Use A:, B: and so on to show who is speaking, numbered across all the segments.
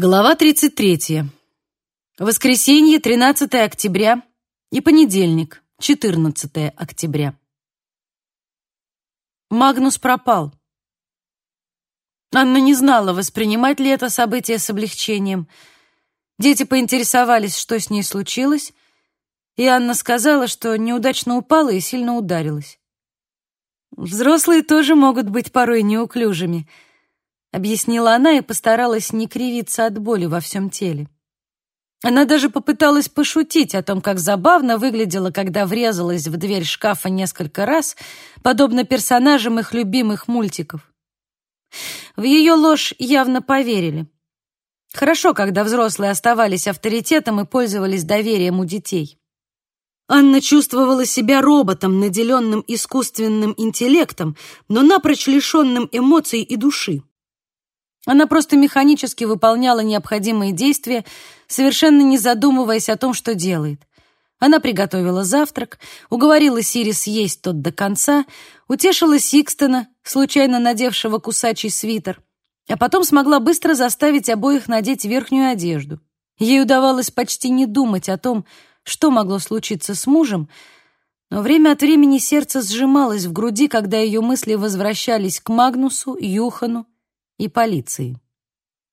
A: Глава 33. Воскресенье, 13 октября и понедельник, 14 октября. Магнус пропал. Анна не знала, воспринимать ли это событие с облегчением. Дети поинтересовались, что с ней случилось, и Анна сказала, что неудачно упала и сильно ударилась. Взрослые тоже могут быть порой неуклюжими —— объяснила она и постаралась не кривиться от боли во всем теле. Она даже попыталась пошутить о том, как забавно выглядела, когда врезалась в дверь шкафа несколько раз, подобно персонажам их любимых мультиков. В ее ложь явно поверили. Хорошо, когда взрослые оставались авторитетом и пользовались доверием у детей. Анна чувствовала себя роботом, наделенным искусственным интеллектом, но напрочь лишенным эмоций и души. Она просто механически выполняла необходимые действия, совершенно не задумываясь о том, что делает. Она приготовила завтрак, уговорила Сири съесть тот до конца, утешила Сикстона, случайно надевшего кусачий свитер, а потом смогла быстро заставить обоих надеть верхнюю одежду. Ей удавалось почти не думать о том, что могло случиться с мужем, но время от времени сердце сжималось в груди, когда ее мысли возвращались к Магнусу, Юхану и полиции.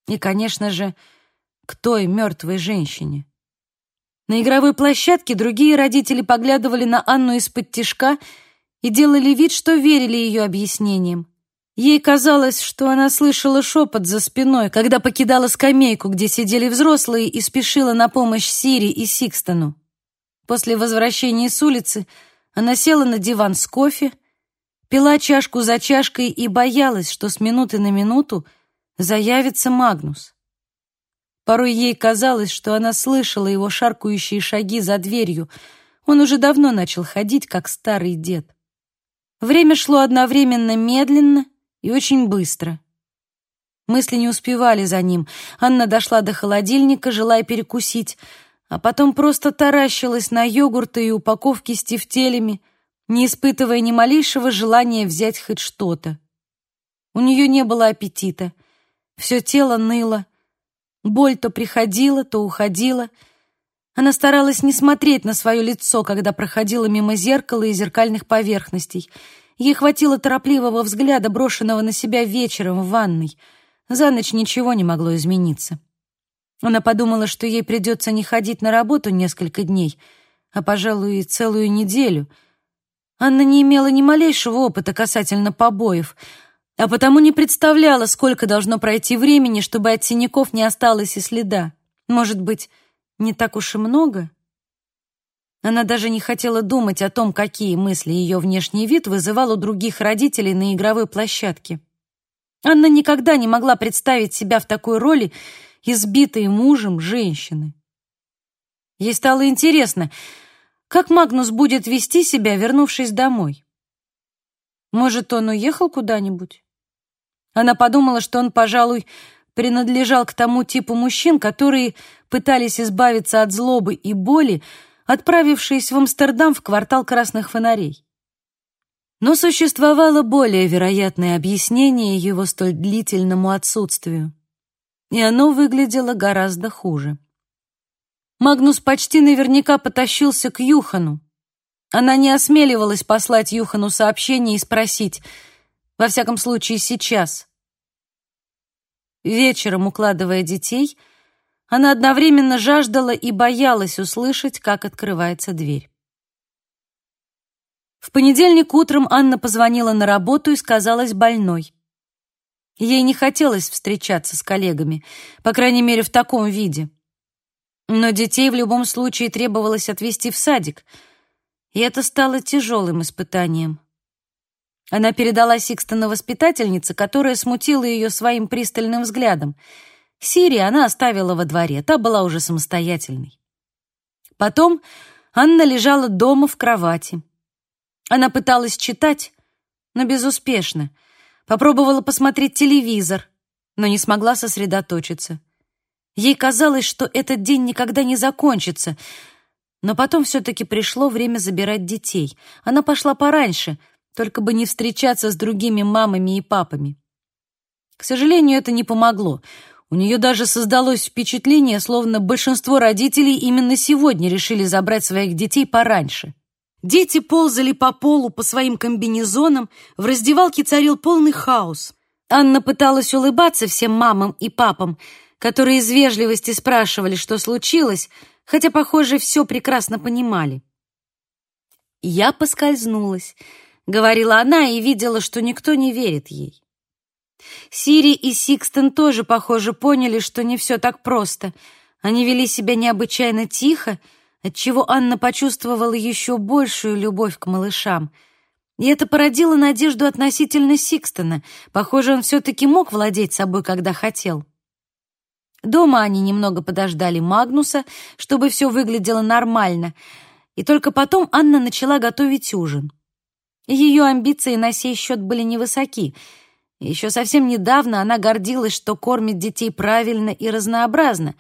A: И, конечно же, к той мертвой женщине. На игровой площадке другие родители поглядывали на Анну из-под тишка и делали вид, что верили ее объяснениям. Ей казалось, что она слышала шепот за спиной, когда покидала скамейку, где сидели взрослые, и спешила на помощь Сири и Сикстону. После возвращения с улицы она села на диван с кофе, пила чашку за чашкой и боялась, что с минуты на минуту заявится Магнус. Порой ей казалось, что она слышала его шаркающие шаги за дверью. Он уже давно начал ходить, как старый дед. Время шло одновременно медленно и очень быстро. Мысли не успевали за ним. Анна дошла до холодильника, желая перекусить, а потом просто таращилась на йогурты и упаковки с тефтелями, не испытывая ни малейшего желания взять хоть что-то. У нее не было аппетита. Все тело ныло. Боль то приходила, то уходила. Она старалась не смотреть на свое лицо, когда проходила мимо зеркала и зеркальных поверхностей. Ей хватило торопливого взгляда, брошенного на себя вечером в ванной. За ночь ничего не могло измениться. Она подумала, что ей придется не ходить на работу несколько дней, а, пожалуй, и целую неделю — Анна не имела ни малейшего опыта касательно побоев, а потому не представляла, сколько должно пройти времени, чтобы от синяков не осталось и следа. Может быть, не так уж и много? Она даже не хотела думать о том, какие мысли ее внешний вид вызывал у других родителей на игровой площадке. Анна никогда не могла представить себя в такой роли избитой мужем женщины. Ей стало интересно — как Магнус будет вести себя, вернувшись домой? Может, он уехал куда-нибудь? Она подумала, что он, пожалуй, принадлежал к тому типу мужчин, которые пытались избавиться от злобы и боли, отправившись в Амстердам в квартал красных фонарей. Но существовало более вероятное объяснение его столь длительному отсутствию, и оно выглядело гораздо хуже. Магнус почти наверняка потащился к Юхану. Она не осмеливалась послать Юхану сообщение и спросить, во всяком случае сейчас. Вечером, укладывая детей, она одновременно жаждала и боялась услышать, как открывается дверь. В понедельник утром Анна позвонила на работу и сказалась больной. Ей не хотелось встречаться с коллегами, по крайней мере, в таком виде. Но детей в любом случае требовалось отвезти в садик, и это стало тяжелым испытанием. Она передала Сикстона воспитательнице, которая смутила ее своим пристальным взглядом. Сири она оставила во дворе, та была уже самостоятельной. Потом Анна лежала дома в кровати. Она пыталась читать, но безуспешно. Попробовала посмотреть телевизор, но не смогла сосредоточиться. Ей казалось, что этот день никогда не закончится. Но потом все-таки пришло время забирать детей. Она пошла пораньше, только бы не встречаться с другими мамами и папами. К сожалению, это не помогло. У нее даже создалось впечатление, словно большинство родителей именно сегодня решили забрать своих детей пораньше. Дети ползали по полу, по своим комбинезонам, в раздевалке царил полный хаос. Анна пыталась улыбаться всем мамам и папам, которые из вежливости спрашивали, что случилось, хотя, похоже, все прекрасно понимали. «Я поскользнулась», — говорила она и видела, что никто не верит ей. Сири и Сикстен тоже, похоже, поняли, что не все так просто. Они вели себя необычайно тихо, отчего Анна почувствовала еще большую любовь к малышам. И это породило надежду относительно Сикстена. Похоже, он все-таки мог владеть собой, когда хотел. Дома они немного подождали Магнуса, чтобы все выглядело нормально, и только потом Анна начала готовить ужин. Ее амбиции на сей счет были невысоки — еще совсем недавно она гордилась, что кормит детей правильно и разнообразно.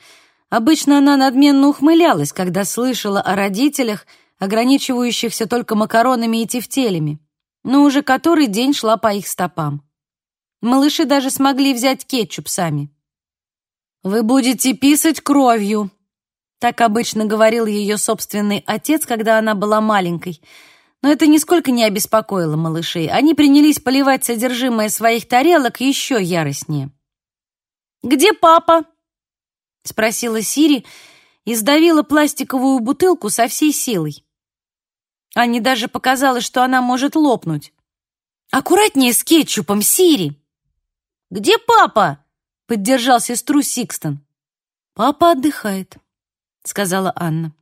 A: Обычно она надменно ухмылялась, когда слышала о родителях, ограничивающихся только макаронами и тефтелями, но уже который день шла по их стопам. Малыши даже смогли взять кетчуп сами. «Вы будете писать кровью», — так обычно говорил ее собственный отец, когда она была маленькой — но это нисколько не обеспокоило малышей. Они принялись поливать содержимое своих тарелок еще яростнее. «Где папа?» — спросила Сири и сдавила пластиковую бутылку со всей силой. Ане даже показалось, что она может лопнуть. «Аккуратнее с кетчупом, Сири!» «Где папа?» — поддержал сестру Сикстон. «Папа отдыхает», — сказала Анна.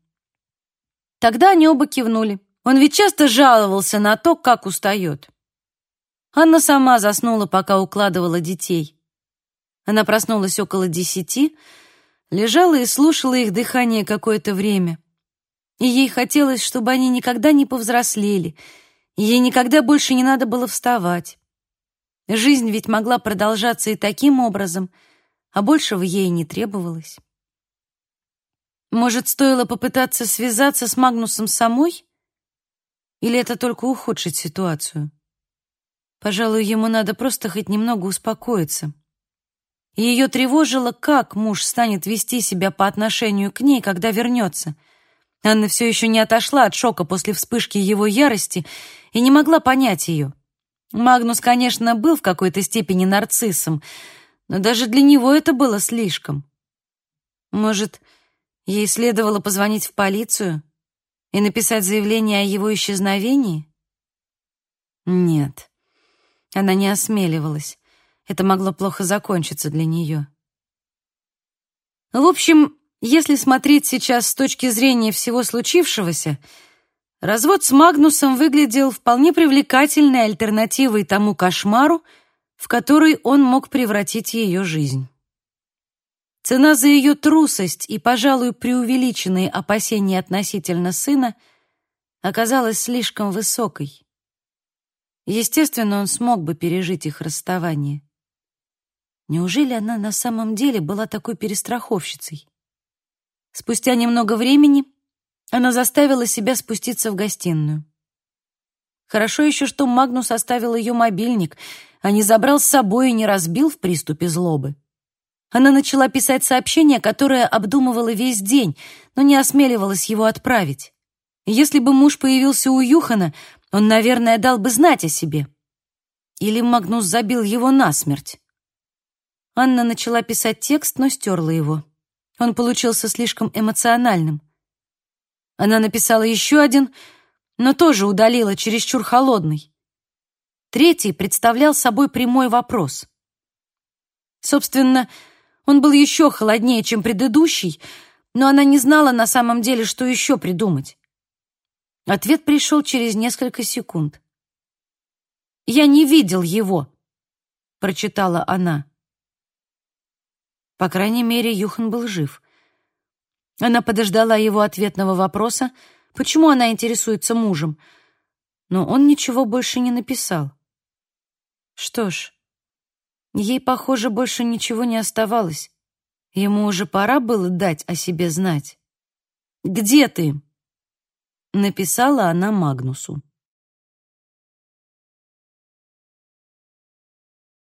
A: Тогда они оба кивнули. Он ведь часто жаловался на то, как устает. Анна сама заснула, пока укладывала детей. Она проснулась около десяти, лежала и слушала их дыхание какое-то время. И ей хотелось, чтобы они никогда не повзрослели, и ей никогда больше не надо было вставать. Жизнь ведь могла продолжаться и таким образом, а большего ей не требовалось. Может, стоило попытаться связаться с Магнусом самой? Или это только ухудшит ситуацию? Пожалуй, ему надо просто хоть немного успокоиться. Ее тревожило, как муж станет вести себя по отношению к ней, когда вернется. Анна все еще не отошла от шока после вспышки его ярости и не могла понять ее. Магнус, конечно, был в какой-то степени нарциссом, но даже для него это было слишком. Может, ей следовало позвонить в полицию? и написать заявление о его исчезновении? Нет, она не осмеливалась. Это могло плохо закончиться для нее. В общем, если смотреть сейчас с точки зрения всего случившегося, развод с Магнусом выглядел вполне привлекательной альтернативой тому кошмару, в который он мог превратить ее жизнь. Цена за ее трусость и, пожалуй, преувеличенные опасения относительно сына оказалась слишком высокой. Естественно, он смог бы пережить их расставание. Неужели она на самом деле была такой перестраховщицей? Спустя немного времени она заставила себя спуститься в гостиную. Хорошо еще, что Магнус оставил ее мобильник, а не забрал с собой и не разбил в приступе злобы. Она начала писать сообщение, которое обдумывала весь день, но не осмеливалась его отправить. Если бы муж появился у Юхана, он, наверное, дал бы знать о себе. Или Магнус забил его насмерть. Анна начала писать текст, но стерла его. Он получился слишком эмоциональным. Она написала еще один, но тоже удалила, чересчур холодный. Третий представлял собой прямой вопрос. Собственно, он был еще холоднее, чем предыдущий, но она не знала на самом деле, что еще придумать. Ответ пришел через несколько секунд. «Я не видел его», — прочитала она. По крайней мере, Юхан был жив. Она подождала его ответного вопроса, почему она интересуется мужем, но он ничего больше не написал. Что ж, Ей, похоже, больше ничего не оставалось. Ему уже пора было дать о себе знать. «Где ты?» — написала она Магнусу.